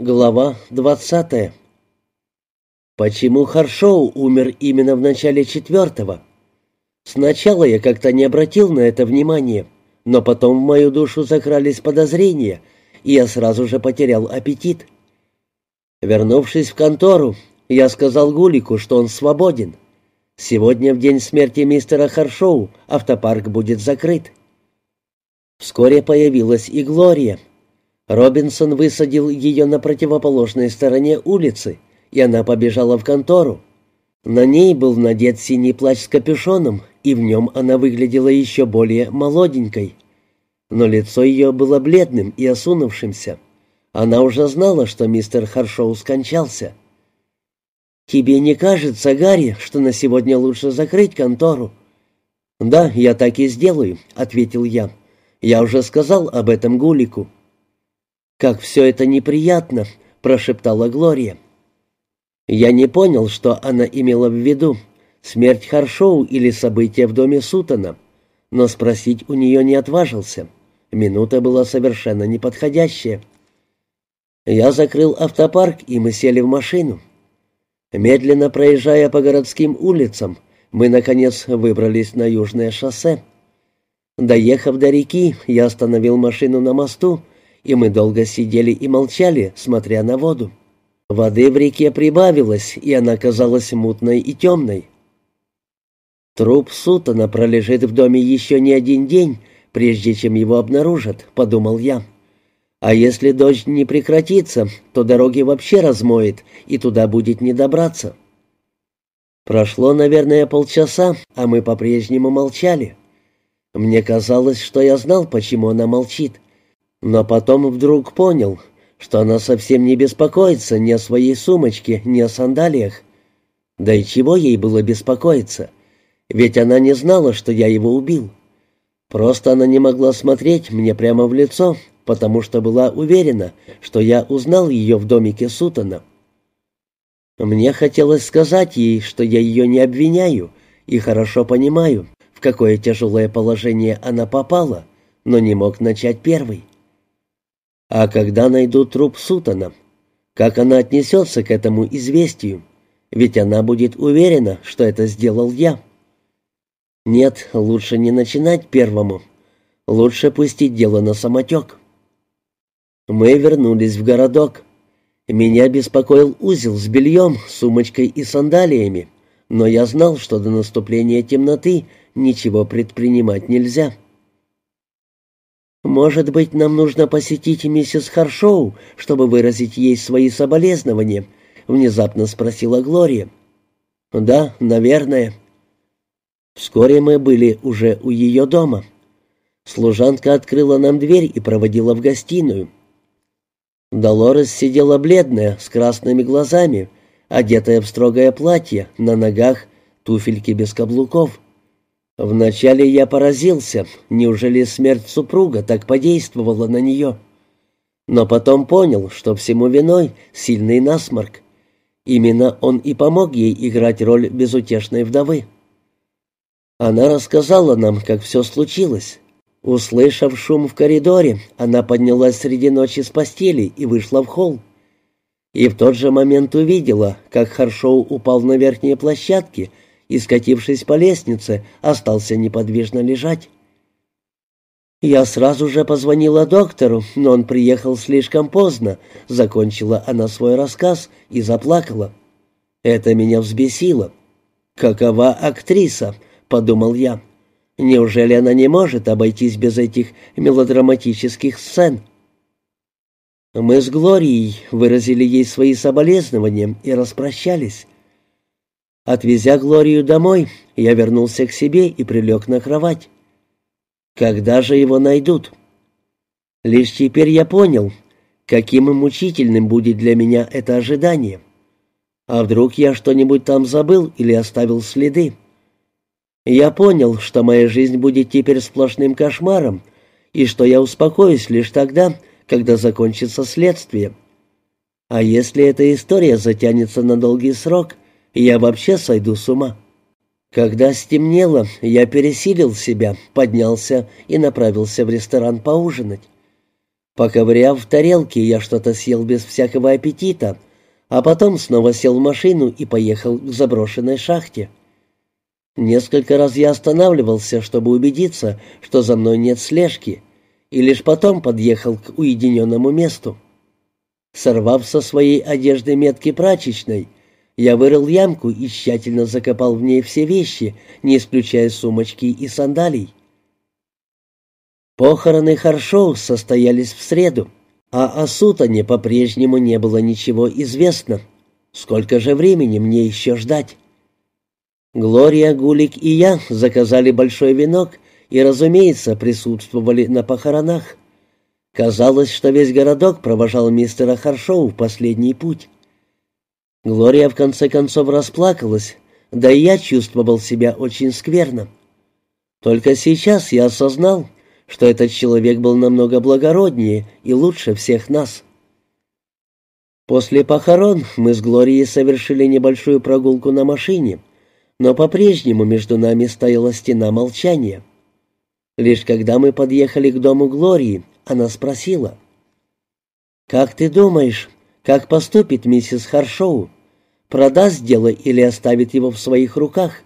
Глава двадцатая. Почему Харшоу умер именно в начале четвертого? Сначала я как-то не обратил на это внимания, но потом в мою душу закрались подозрения, и я сразу же потерял аппетит. Вернувшись в контору, я сказал Гулику, что он свободен. Сегодня, в день смерти мистера Харшоу, автопарк будет закрыт. Вскоре появилась и Глория — Робинсон высадил ее на противоположной стороне улицы, и она побежала в контору. На ней был надет синий плащ с капюшоном, и в нем она выглядела еще более молоденькой. Но лицо ее было бледным и осунувшимся. Она уже знала, что мистер Харшоу скончался. «Тебе не кажется, Гарри, что на сегодня лучше закрыть контору?» «Да, я так и сделаю», — ответил я. «Я уже сказал об этом Гулику». «Как все это неприятно!» — прошептала Глория. Я не понял, что она имела в виду, смерть Харшоу или события в доме Сутона, но спросить у нее не отважился. Минута была совершенно неподходящая. Я закрыл автопарк, и мы сели в машину. Медленно проезжая по городским улицам, мы, наконец, выбрались на южное шоссе. Доехав до реки, я остановил машину на мосту и мы долго сидели и молчали, смотря на воду. Воды в реке прибавилось, и она казалась мутной и темной. «Труп Сутана пролежит в доме еще не один день, прежде чем его обнаружат», — подумал я. «А если дождь не прекратится, то дороги вообще размоет, и туда будет не добраться». Прошло, наверное, полчаса, а мы по-прежнему молчали. Мне казалось, что я знал, почему она молчит, но потом вдруг понял, что она совсем не беспокоится ни о своей сумочке, ни о сандалиях. Да и чего ей было беспокоиться? Ведь она не знала, что я его убил. Просто она не могла смотреть мне прямо в лицо, потому что была уверена, что я узнал ее в домике Сутана. Мне хотелось сказать ей, что я ее не обвиняю и хорошо понимаю, в какое тяжелое положение она попала, но не мог начать первый. А когда найдут труп Сутана, как она отнесется к этому известию? Ведь она будет уверена, что это сделал я. Нет, лучше не начинать первому. Лучше пустить дело на самотек. Мы вернулись в городок. Меня беспокоил узел с бельем, сумочкой и сандалиями, но я знал, что до наступления темноты ничего предпринимать нельзя. «Может быть, нам нужно посетить миссис Харшоу, чтобы выразить ей свои соболезнования?» — внезапно спросила Глория. «Да, наверное». Вскоре мы были уже у ее дома. Служанка открыла нам дверь и проводила в гостиную. Долорес сидела бледная, с красными глазами, одетая в строгое платье, на ногах туфельки без каблуков. Вначале я поразился, неужели смерть супруга так подействовала на нее? Но потом понял, что всему виной сильный насморк. Именно он и помог ей играть роль безутешной вдовы. Она рассказала нам, как все случилось. Услышав шум в коридоре, она поднялась среди ночи с постели и вышла в холл. И в тот же момент увидела, как Харшоу упал на верхние площадки и, скатившись по лестнице, остался неподвижно лежать. «Я сразу же позвонила доктору, но он приехал слишком поздно», — закончила она свой рассказ и заплакала. Это меня взбесило. «Какова актриса?» — подумал я. «Неужели она не может обойтись без этих мелодраматических сцен?» Мы с Глорией выразили ей свои соболезнования и распрощались. Отвезя Глорию домой, я вернулся к себе и прилег на кровать. Когда же его найдут? Лишь теперь я понял, каким мучительным будет для меня это ожидание. А вдруг я что-нибудь там забыл или оставил следы? Я понял, что моя жизнь будет теперь сплошным кошмаром, и что я успокоюсь лишь тогда, когда закончится следствие. А если эта история затянется на долгий срок, я вообще сойду с ума. Когда стемнело, я пересилил себя, поднялся и направился в ресторан поужинать. Поковыряв в тарелке, я что-то съел без всякого аппетита, а потом снова сел в машину и поехал к заброшенной шахте. Несколько раз я останавливался, чтобы убедиться, что за мной нет слежки, и лишь потом подъехал к уединенному месту. Сорвав со своей одежды метки прачечной, я вырыл ямку и тщательно закопал в ней все вещи, не исключая сумочки и сандалий. Похороны Харшоу состоялись в среду, а о Сутане по-прежнему не было ничего известно. Сколько же времени мне еще ждать? Глория, Гулик и я заказали большой венок и, разумеется, присутствовали на похоронах. Казалось, что весь городок провожал мистера Харшоу в последний путь. Глория в конце концов расплакалась, да и я чувствовал себя очень скверно. Только сейчас я осознал, что этот человек был намного благороднее и лучше всех нас. После похорон мы с Глорией совершили небольшую прогулку на машине, но по-прежнему между нами стояла стена молчания. Лишь когда мы подъехали к дому Глории, она спросила, «Как ты думаешь, как поступит миссис Харшоу? Продаст дело или оставит его в своих руках?»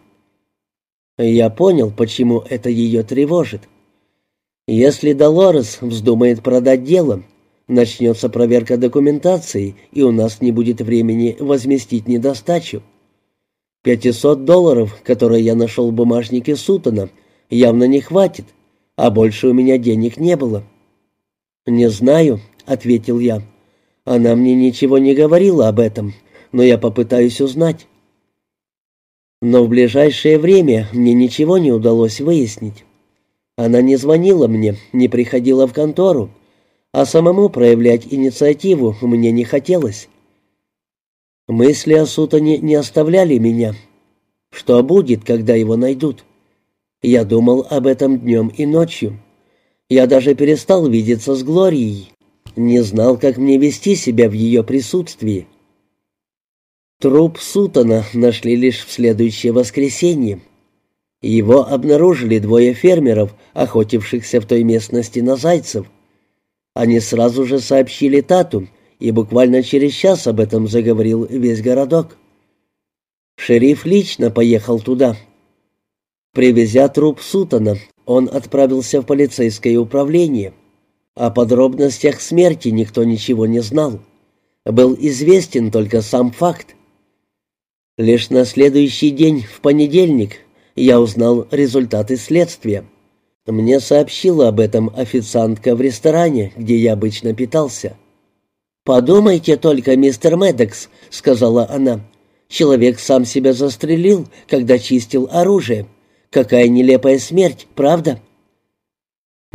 Я понял, почему это ее тревожит. Если Долорес вздумает продать дело, начнется проверка документации, и у нас не будет времени возместить недостачу. Пятисот долларов, которые я нашел в бумажнике Сутона, явно не хватит, а больше у меня денег не было. «Не знаю», — ответил я. «Она мне ничего не говорила об этом, но я попытаюсь узнать». Но в ближайшее время мне ничего не удалось выяснить. Она не звонила мне, не приходила в контору, а самому проявлять инициативу мне не хотелось. Мысли о Сутане не оставляли меня. Что будет, когда его найдут? Я думал об этом днем и ночью. Я даже перестал видеться с Глорией. Не знал, как мне вести себя в ее присутствии. Труп Сутана нашли лишь в следующее воскресенье. Его обнаружили двое фермеров, охотившихся в той местности на зайцев. Они сразу же сообщили Тату, и буквально через час об этом заговорил весь городок. Шериф лично поехал туда. Привезя труп Сутана, он отправился в полицейское управление. О подробностях смерти никто ничего не знал. Был известен только сам факт. Лишь на следующий день, в понедельник, я узнал результаты следствия. Мне сообщила об этом официантка в ресторане, где я обычно питался. «Подумайте только, мистер Медекс», — сказала она. «Человек сам себя застрелил, когда чистил оружие. Какая нелепая смерть, правда?»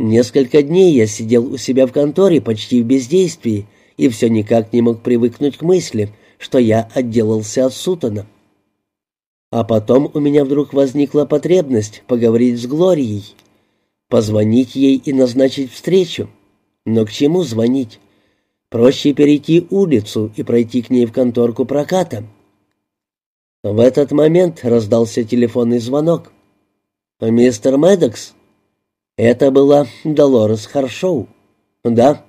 Несколько дней я сидел у себя в конторе почти в бездействии и все никак не мог привыкнуть к мысли, что я отделался от Сутана. А потом у меня вдруг возникла потребность поговорить с Глорией, позвонить ей и назначить встречу. Но к чему звонить? Проще перейти улицу и пройти к ней в конторку проката. В этот момент раздался телефонный звонок. «Мистер Медокс?» Это была Долорес Харшоу. «Да».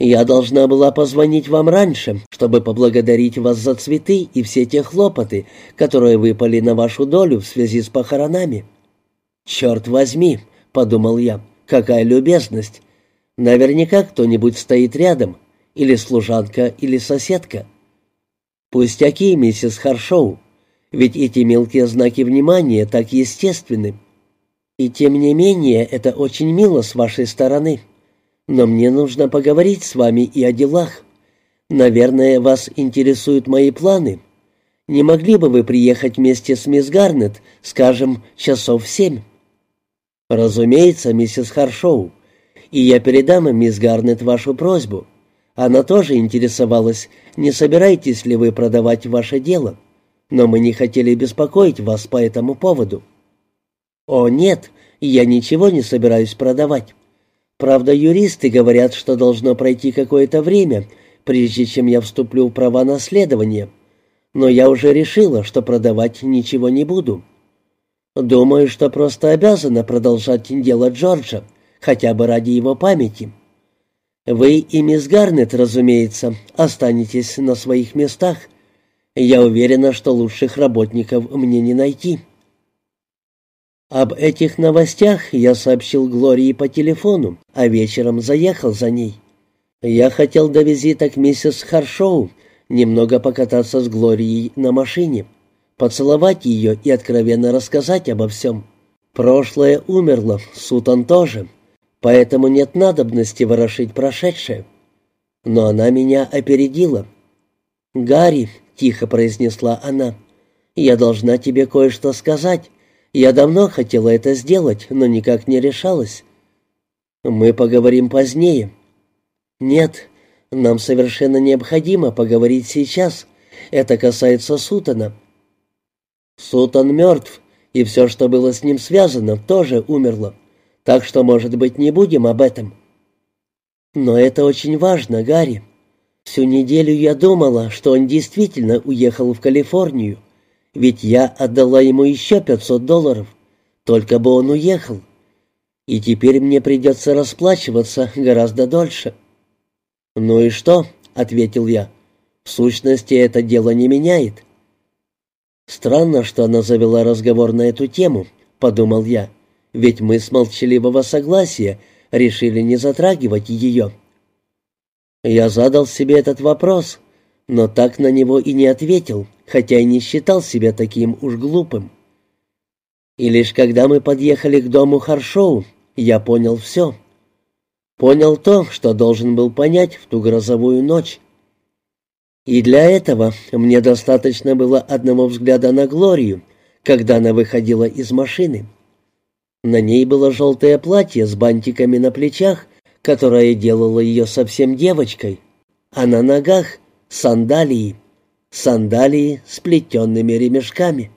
Я должна была позвонить вам раньше, чтобы поблагодарить вас за цветы и все те хлопоты, которые выпали на вашу долю в связи с похоронами. Черт возьми, подумал я, какая любезность. Наверняка кто-нибудь стоит рядом, или служанка, или соседка. Пустяки, миссис Харшоу, ведь эти мелкие знаки внимания так естественны. И тем не менее, это очень мило с вашей стороны но мне нужно поговорить с вами и о делах. Наверное, вас интересуют мои планы. Не могли бы вы приехать вместе с мисс Гарнет, скажем, часов в семь?» «Разумеется, миссис Харшоу, и я передам мисс Гарнет вашу просьбу. Она тоже интересовалась, не собираетесь ли вы продавать ваше дело, но мы не хотели беспокоить вас по этому поводу». «О, нет, я ничего не собираюсь продавать. Правда, юристы говорят, что должно пройти какое-то время, прежде чем я вступлю в права наследования. Но я уже решила, что продавать ничего не буду. Думаю, что просто обязана продолжать дело Джорджа, хотя бы ради его памяти. Вы и мисс Гарнет, разумеется, останетесь на своих местах. Я уверена, что лучших работников мне не найти». Об этих новостях я сообщил Глории по телефону, а вечером заехал за ней. Я хотел до визита к миссис Харшоу немного покататься с Глорией на машине, поцеловать ее и откровенно рассказать обо всем. Прошлое умерло, Сутан тоже, поэтому нет надобности ворошить прошедшее. Но она меня опередила. «Гарри», — тихо произнесла она, — «я должна тебе кое-что сказать. Я давно хотела это сделать, но никак не решалась. Мы поговорим позднее». «Нет, нам совершенно необходимо поговорить сейчас. Это касается Сутана». «Сутан мертв, и все, что было с ним связано, тоже умерло. Так что, может быть, не будем об этом». «Но это очень важно, Гарри. Всю неделю я думала, что он действительно уехал в Калифорнию. Ведь я отдала ему еще пятьсот долларов. Только бы он уехал. И теперь мне придется расплачиваться гораздо дольше». «Ну и что?» — ответил я. «В сущности, это дело не меняет». «Странно, что она завела разговор на эту тему», — подумал я. «Ведь мы с молчаливого согласия решили не затрагивать ее». Я задал себе этот вопрос, но так на него и не ответил, хотя и не считал себя таким уж глупым. И лишь когда мы подъехали к дому Харшоу, я понял все. Понял то, что должен был понять в ту грозовую ночь. И для этого мне достаточно было одного взгляда на Глорию, когда она выходила из машины. На ней было желтое платье с бантиками на плечах, которое делало ее совсем девочкой, а на ногах сандалии, сандалии с плетенными ремешками.